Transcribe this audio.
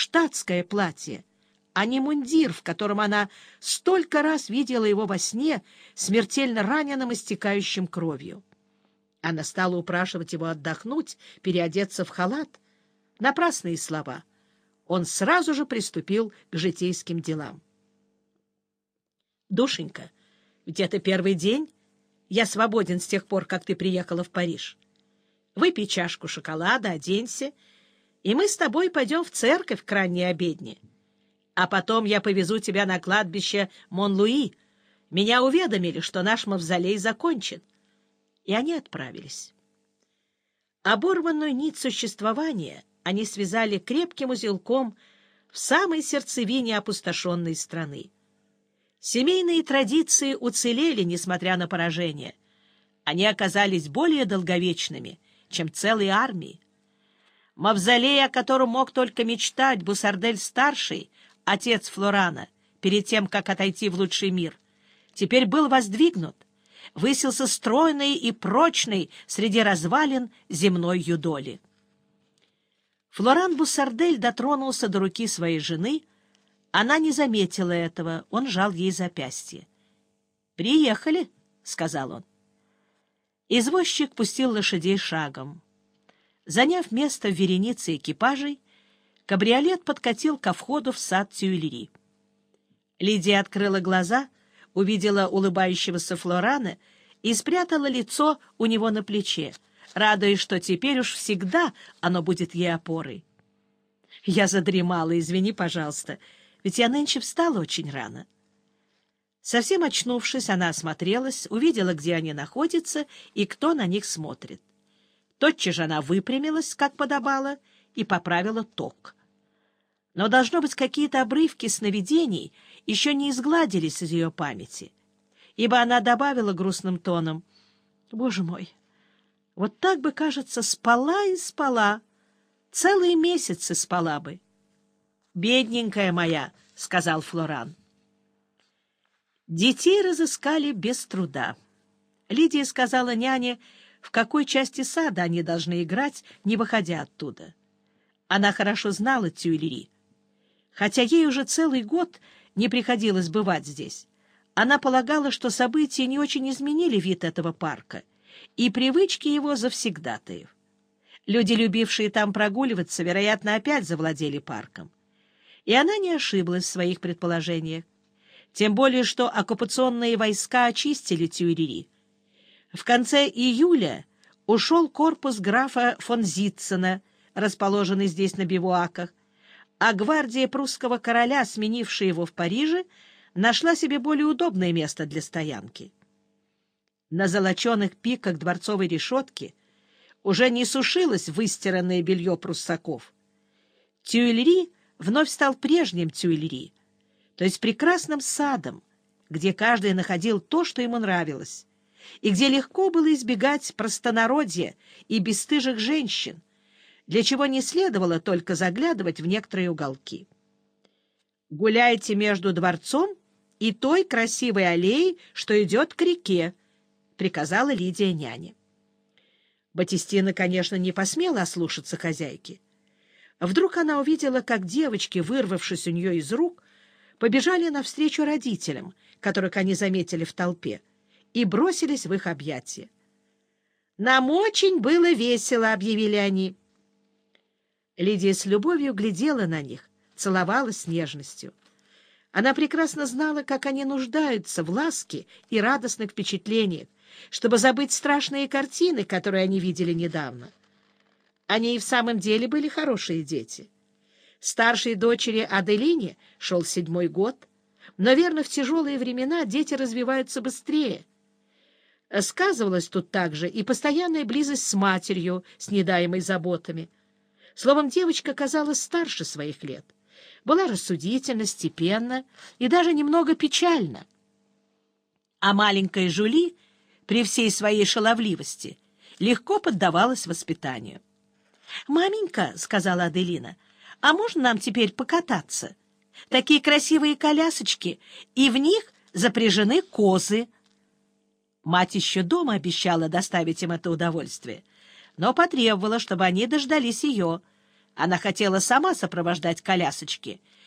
штатское платье, а не мундир, в котором она столько раз видела его во сне, смертельно раненым и стекающим кровью. Она стала упрашивать его отдохнуть, переодеться в халат. Напрасные слова. Он сразу же приступил к житейским делам. «Душенька, ведь это первый день. Я свободен с тех пор, как ты приехала в Париж. Выпей чашку шоколада, оденься, и мы с тобой пойдем в церковь к ранней обедне. А потом я повезу тебя на кладбище Мон-Луи. Меня уведомили, что наш мавзолей закончен. И они отправились. Оборванную нить существования они связали крепким узелком в самой сердцевине опустошенной страны. Семейные традиции уцелели, несмотря на поражение. Они оказались более долговечными, чем целые армии. Мавзолей, о котором мог только мечтать Бусардель-старший, отец Флорана, перед тем, как отойти в лучший мир, теперь был воздвигнут, высился стройный и прочный среди развалин земной юдоли. Флоран Бусардель дотронулся до руки своей жены, она не заметила этого, он жал ей запястье. «Приехали», — сказал он. Извозчик пустил лошадей шагом. Заняв место в веренице экипажей, кабриолет подкатил ко входу в сад Тюильри. Лидия открыла глаза, увидела улыбающегося Флорана и спрятала лицо у него на плече, радуясь, что теперь уж всегда оно будет ей опорой. «Я задремала, извини, пожалуйста», ведь я нынче встала очень рано. Совсем очнувшись, она осмотрелась, увидела, где они находятся и кто на них смотрит. Тотчас же она выпрямилась, как подобало, и поправила ток. Но, должно быть, какие-то обрывки сновидений еще не изгладились из ее памяти, ибо она добавила грустным тоном, «Боже мой, вот так бы, кажется, спала и спала, целые месяцы спала бы». «Бедненькая моя», — сказал Флоран. Детей разыскали без труда. Лидия сказала няне, в какой части сада они должны играть, не выходя оттуда. Она хорошо знала Тюильри. Хотя ей уже целый год не приходилось бывать здесь, она полагала, что события не очень изменили вид этого парка и привычки его завсегдатаев. Люди, любившие там прогуливаться, вероятно, опять завладели парком. И она не ошиблась в своих предположениях. Тем более, что оккупационные войска очистили Тюрери. В конце июля ушел корпус графа фон Зитцена, расположенный здесь на бивуаках, а гвардия прусского короля, сменившая его в Париже, нашла себе более удобное место для стоянки. На золоченых пиках дворцовой решетки уже не сушилось выстиранное белье пруссаков. Тюильри вновь стал прежним Тюильри, то есть прекрасным садом, где каждый находил то, что ему нравилось, и где легко было избегать простонародья и бесстыжих женщин, для чего не следовало только заглядывать в некоторые уголки. «Гуляйте между дворцом и той красивой аллеей, что идет к реке», — приказала Лидия няне. Батистина, конечно, не посмела ослушаться хозяйки. Вдруг она увидела, как девочки, вырвавшись у нее из рук, побежали навстречу родителям, которых они заметили в толпе, и бросились в их объятия. «Нам очень было весело», — объявили они. Лидия с любовью глядела на них, целовалась с нежностью. Она прекрасно знала, как они нуждаются в ласке и радостных впечатлениях, чтобы забыть страшные картины, которые они видели недавно. Они и в самом деле были хорошие дети. Старшей дочери Аделине шел седьмой год, но, верно, в тяжелые времена дети развиваются быстрее. Сказывалась тут также и постоянная близость с матерью, с недаемой заботами. Словом, девочка казалась старше своих лет, была рассудительна, степенна и даже немного печальна. А маленькая Жули, при всей своей шаловливости, легко поддавалась воспитанию. «Маменька», — сказала Аделина, — «а можно нам теперь покататься? Такие красивые колясочки, и в них запряжены козы». Мать еще дома обещала доставить им это удовольствие, но потребовала, чтобы они дождались ее, Она хотела сама сопровождать колясочки,